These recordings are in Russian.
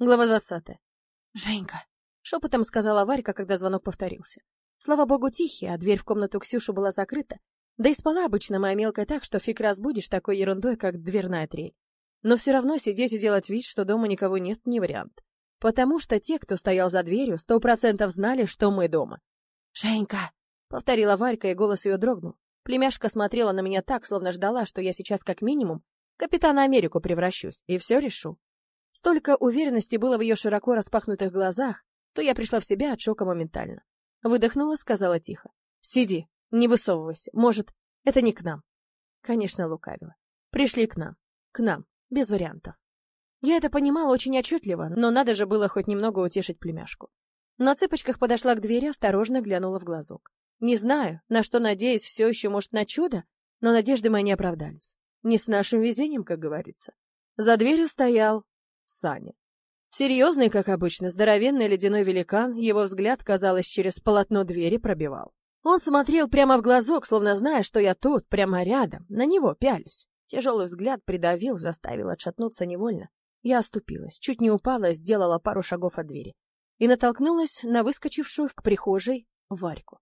Глава двадцатая. «Женька!» — шепотом сказала Варька, когда звонок повторился. Слава богу, тихий, а дверь в комнату Ксюши была закрыта. Да и спала обычно моя мелкая так, что фиг разбудишь такой ерундой, как дверная трель. Но все равно сидеть и делать вид, что дома никого нет, не вариант. Потому что те, кто стоял за дверью, сто процентов знали, что мы дома. «Женька!» — повторила Варька, и голос ее дрогнул. Племяшка смотрела на меня так, словно ждала, что я сейчас как минимум капитана Америку превращусь, и все решу. Столько уверенности было в ее широко распахнутых глазах, то я пришла в себя от шока моментально. Выдохнула, сказала тихо. «Сиди, не высовывайся. Может, это не к нам». Конечно, лукавила. Пришли к нам. К нам. Без вариантов. Я это понимала очень отчетливо, но надо же было хоть немного утешить племяшку. На цыпочках подошла к двери, осторожно глянула в глазок. Не знаю, на что надеюсь, все еще, может, на чудо, но надежды мои не оправдались. Не с нашим везением, как говорится. За дверью стоял Саня. Серьезный, как обычно, здоровенный ледяной великан, его взгляд, казалось, через полотно двери пробивал. Он смотрел прямо в глазок, словно зная, что я тут, прямо рядом, на него пялюсь. Тяжелый взгляд придавил, заставил отшатнуться невольно. Я оступилась, чуть не упала, сделала пару шагов от двери. И натолкнулась на выскочившую к прихожей Варьку.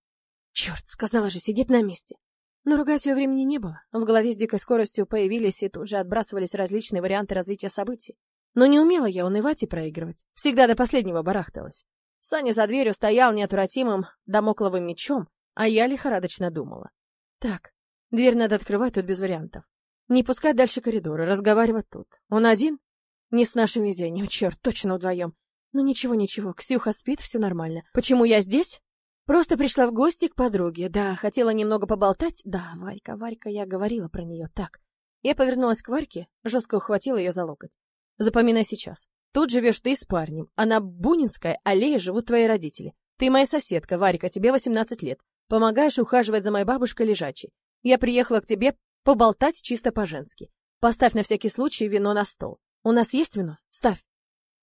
Черт, сказала же, сидеть на месте. Но ругать ее времени не было. В голове с дикой скоростью появились и тут же отбрасывались различные варианты развития событий. Но не умела я унывать и проигрывать. Всегда до последнего барахталась. Саня за дверью стоял неотвратимым домокловым мечом, а я лихорадочно думала. Так, дверь надо открывать тут без вариантов. Не пускать дальше коридора, разговаривать тут. Он один? Не с нашим везением, черт, точно вдвоем. Ну ничего, ничего, Ксюха спит, все нормально. Почему я здесь? Просто пришла в гости к подруге. Да, хотела немного поболтать. Да, Варька, Варька, я говорила про нее. Так. Я повернулась к Варьке, жестко ухватила ее за локоть. Запоминай сейчас. Тут живешь ты с парнем, а на Бунинской аллее живут твои родители. Ты моя соседка, Варька, тебе 18 лет. Помогаешь ухаживать за моей бабушкой лежачей. Я приехала к тебе поболтать чисто по-женски. Поставь на всякий случай вино на стол. У нас есть вино? Ставь.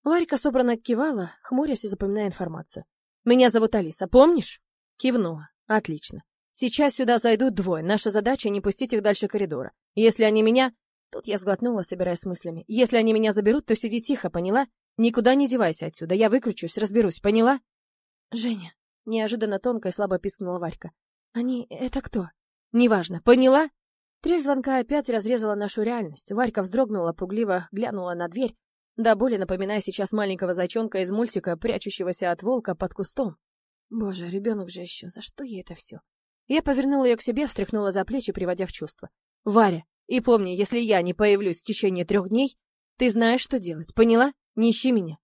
Варька собрано кивала, хмурясь и запоминая информацию. Меня зовут Алиса, помнишь? Кивнула. Отлично. Сейчас сюда зайдут двое. Наша задача не пустить их дальше коридора. Если они меня, Тут я сглотнула, собираясь с мыслями. Если они меня заберут, то сиди тихо, поняла? Никуда не девайся отсюда, я выкручусь, разберусь, поняла? Женя, неожиданно тонко и слабо пискнула Варька. Они... это кто? Неважно, поняла? Трель звонка опять разрезала нашу реальность. Варька вздрогнула, пугливо глянула на дверь, да более напоминая сейчас маленького зайчонка из мультика, прячущегося от волка под кустом. Боже, ребенок же еще, за что ей это все? Я повернула ее к себе, встряхнула за плечи, приводя в чувство. «Варя, и помни, если я не появлюсь в течение трех дней, ты знаешь, что делать, поняла? Не ищи меня.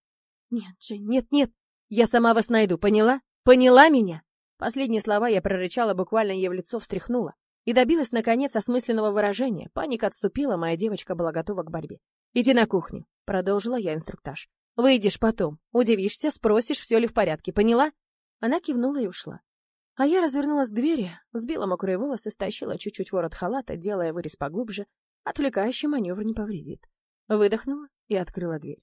Нет, Жень, нет, нет. Я сама вас найду, поняла? Поняла меня? Последние слова я прорычала, буквально ей в лицо встряхнула. И добилась, наконец, осмысленного выражения. Паника отступила, моя девочка была готова к борьбе. «Иди на кухню», — продолжила я инструктаж. «Выйдешь потом, удивишься, спросишь, все ли в порядке, поняла?» Она кивнула и ушла. А я развернулась к двери, взбила мокрые волосы, стащила чуть-чуть ворот халата, делая вырез поглубже. Отвлекающий маневр не повредит. Выдохнула и открыла дверь.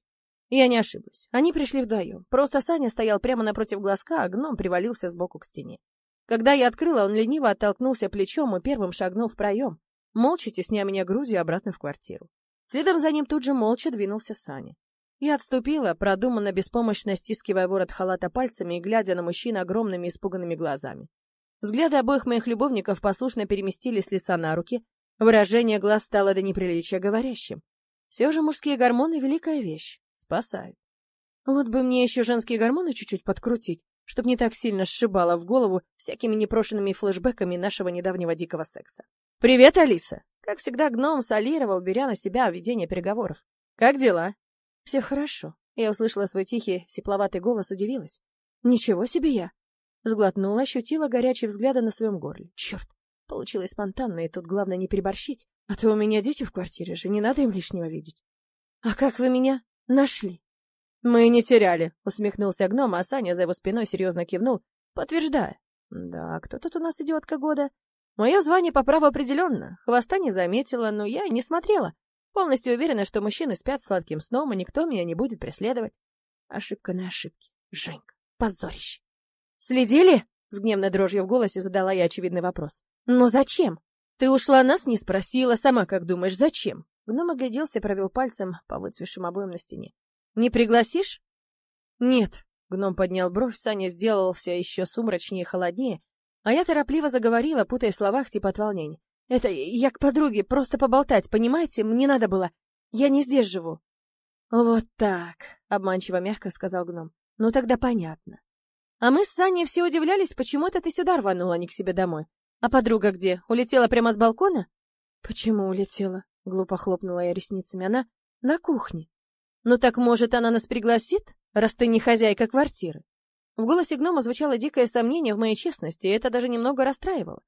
Я не ошиблась. Они пришли вдвоем. Просто Саня стоял прямо напротив глазка, а гном привалился сбоку к стене. Когда я открыла, он лениво оттолкнулся плечом и первым шагнул в проем, молча тесня меня грудью обратно в квартиру. Следом за ним тут же молча двинулся Саня. Я отступила, продуманно беспомощно стискивая ворот халата пальцами и глядя на мужчин огромными испуганными глазами. Взгляды обоих моих любовников послушно переместились с лица на руки, выражение глаз стало до неприличия говорящим. Все же мужские гормоны — великая вещь, спасают. Вот бы мне еще женские гормоны чуть-чуть подкрутить, чтоб не так сильно сшибало в голову всякими непрошенными флешбэками нашего недавнего дикого секса. «Привет, Алиса!» Как всегда, гном солировал, беря на себя ведение переговоров. «Как дела?» Все хорошо. Я услышала свой тихий, сепловатый голос, удивилась. Ничего себе я! Сглотнула, ощутила горячие взгляды на своем горле. Черт! Получилось спонтанно, и тут главное не переборщить. А то у меня дети в квартире же, не надо им лишнего видеть. А как вы меня нашли? Мы не теряли, усмехнулся гном, а Саня за его спиной серьезно кивнул, подтверждая. Да, кто тут у нас идиотка года? Мое звание по праву определенно. Хвоста не заметила, но я и не смотрела. Полностью уверена, что мужчины спят сладким сном, и никто меня не будет преследовать. Ошибка на ошибке. Женька, позорище. Следили? С гневной дрожью в голосе задала я очевидный вопрос. Но зачем? Ты ушла, нас не спросила, сама как думаешь, зачем? Гном огляделся, провел пальцем по выцвевшим обоям на стене. Не пригласишь? Нет. Гном поднял бровь, Саня сделался еще сумрачнее и холоднее, а я торопливо заговорила, путая в словах типа от волнения. Это я к подруге, просто поболтать, понимаете? Мне надо было. Я не здесь живу. Вот так, обманчиво мягко сказал гном. Ну тогда понятно. А мы с Саней все удивлялись, почему это ты сюда рванула, а не к себе домой. А подруга где? Улетела прямо с балкона? Почему улетела? Глупо хлопнула я ресницами. Она на кухне. Ну так, может, она нас пригласит, раз ты не хозяйка квартиры? В голосе гнома звучало дикое сомнение в моей честности, и это даже немного расстраивало.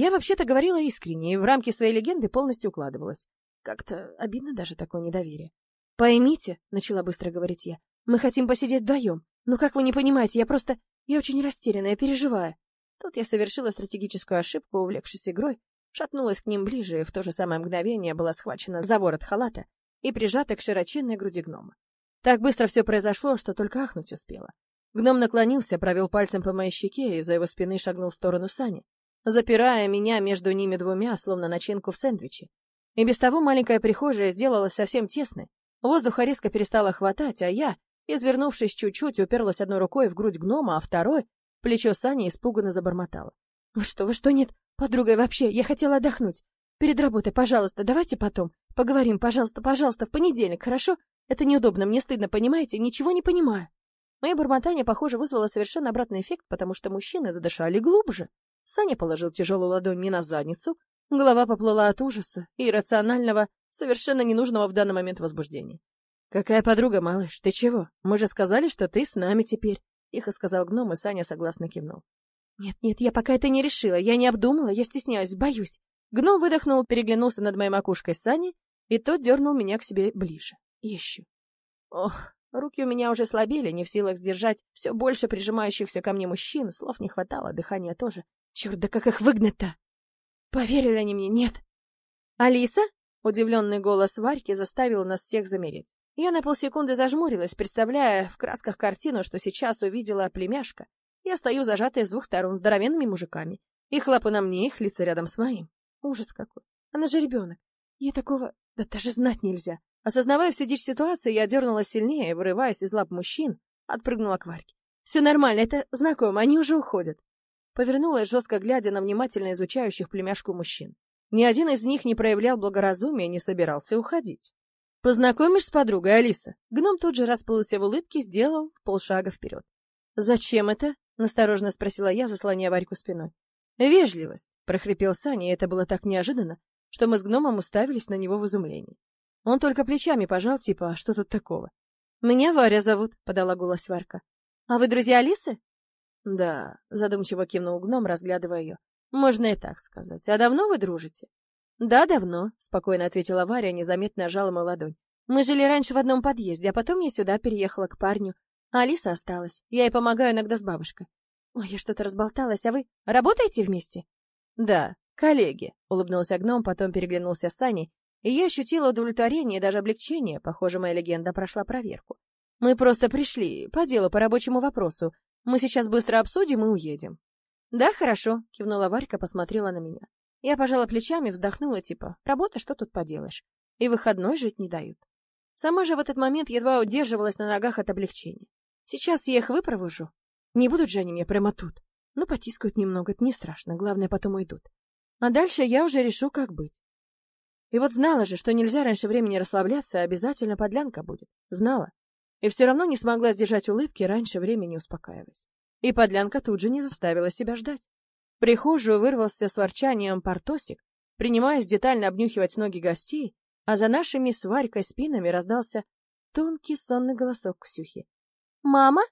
Я вообще-то говорила искренне, и в рамки своей легенды полностью укладывалась. Как-то обидно даже такое недоверие. «Поймите», — начала быстро говорить я, — «мы хотим посидеть вдвоем. Но как вы не понимаете, я просто... Я очень растерянная, переживаю». Тут я совершила стратегическую ошибку, увлекшись игрой, шатнулась к ним ближе и в то же самое мгновение была схвачена за ворот халата и прижата к широченной груди гнома. Так быстро все произошло, что только ахнуть успела. Гном наклонился, провел пальцем по моей щеке и за его спины шагнул в сторону Сани, запирая меня между ними двумя, словно начинку в сэндвиче. И без того маленькая прихожая сделалась совсем тесной. Воздуха резко перестало хватать, а я, извернувшись чуть-чуть, уперлась одной рукой в грудь гнома, а второй — плечо Сани испуганно забормотала. «Вы что, вы что, нет? Подруга, вообще, я хотела отдохнуть. Перед работой, пожалуйста, давайте потом. Поговорим, пожалуйста, пожалуйста, в понедельник, хорошо? Это неудобно, мне стыдно, понимаете? Ничего не понимаю». Мое бормотание, похоже, вызвало совершенно обратный эффект, потому что мужчины задышали глубже. Саня положил тяжелую ладонь мне на задницу, голова поплыла от ужаса и иррационального, совершенно ненужного в данный момент возбуждения. «Какая подруга, малыш, ты чего? Мы же сказали, что ты с нами теперь», — тихо сказал гном, и Саня согласно кивнул. «Нет, нет, я пока это не решила, я не обдумала, я стесняюсь, боюсь». Гном выдохнул, переглянулся над моей макушкой с и тот дернул меня к себе ближе. Еще. Ох, Руки у меня уже слабели, не в силах сдержать все больше прижимающихся ко мне мужчин, слов не хватало, дыхания тоже. Черт, да как их выгнать-то? Поверили они мне, нет. Алиса? Удивленный голос Варьки заставил нас всех замереть. Я на полсекунды зажмурилась, представляя в красках картину, что сейчас увидела племяшка. Я стою зажатая с двух сторон здоровенными мужиками. Их лапы на мне, их лица рядом с моим. Ужас какой. Она же ребенок. Ей такого... Да даже знать нельзя. Осознавая всю дичь ситуации, я дернулась сильнее, вырываясь из лап мужчин, отпрыгнула к Варьке. «Все нормально, это знакомо, они уже уходят». Повернулась, жестко глядя на внимательно изучающих племяшку мужчин. Ни один из них не проявлял благоразумия и не собирался уходить. «Познакомишь с подругой, Алиса?» Гном тут же расплылся в улыбке, сделал полшага вперед. «Зачем это?» — насторожно спросила я, заслоняя Варьку спиной. «Вежливость», — прохрипел Саня, и это было так неожиданно, что мы с гномом уставились на него в изумлении. Он только плечами пожал, типа, а что тут такого? «Меня Варя зовут», — подала голос Варка. «А вы друзья Алисы?» «Да», — задумчиво кивнул гном, разглядывая ее. «Можно и так сказать. А давно вы дружите?» «Да, давно», — спокойно ответила Варя, незаметно жала мою ладонь. «Мы жили раньше в одном подъезде, а потом я сюда переехала к парню. А Алиса осталась. Я ей помогаю иногда с бабушкой». «Ой, я что-то разболталась, а вы работаете вместе?» «Да, коллеги», — улыбнулся гном, потом переглянулся с Саней и я ощутила удовлетворение и даже облегчение. Похоже, моя легенда прошла проверку. Мы просто пришли по делу, по рабочему вопросу. Мы сейчас быстро обсудим и уедем. Да, хорошо, кивнула Варька, посмотрела на меня. Я пожала плечами, вздохнула, типа, работа, что тут поделаешь? И выходной жить не дают. Сама же в этот момент едва удерживалась на ногах от облегчения. Сейчас я их выпровожу. Не будут же они мне прямо тут. Ну, потискают немного, это не страшно, главное, потом уйдут. А дальше я уже решу, как быть. И вот знала же, что нельзя раньше времени расслабляться, а обязательно подлянка будет. Знала. И все равно не смогла сдержать улыбки, раньше времени успокаиваясь. И подлянка тут же не заставила себя ждать. В прихожую вырвался с ворчанием портосик, принимаясь детально обнюхивать ноги гостей, а за нашими с спинами раздался тонкий сонный голосок Ксюхи. «Мама?»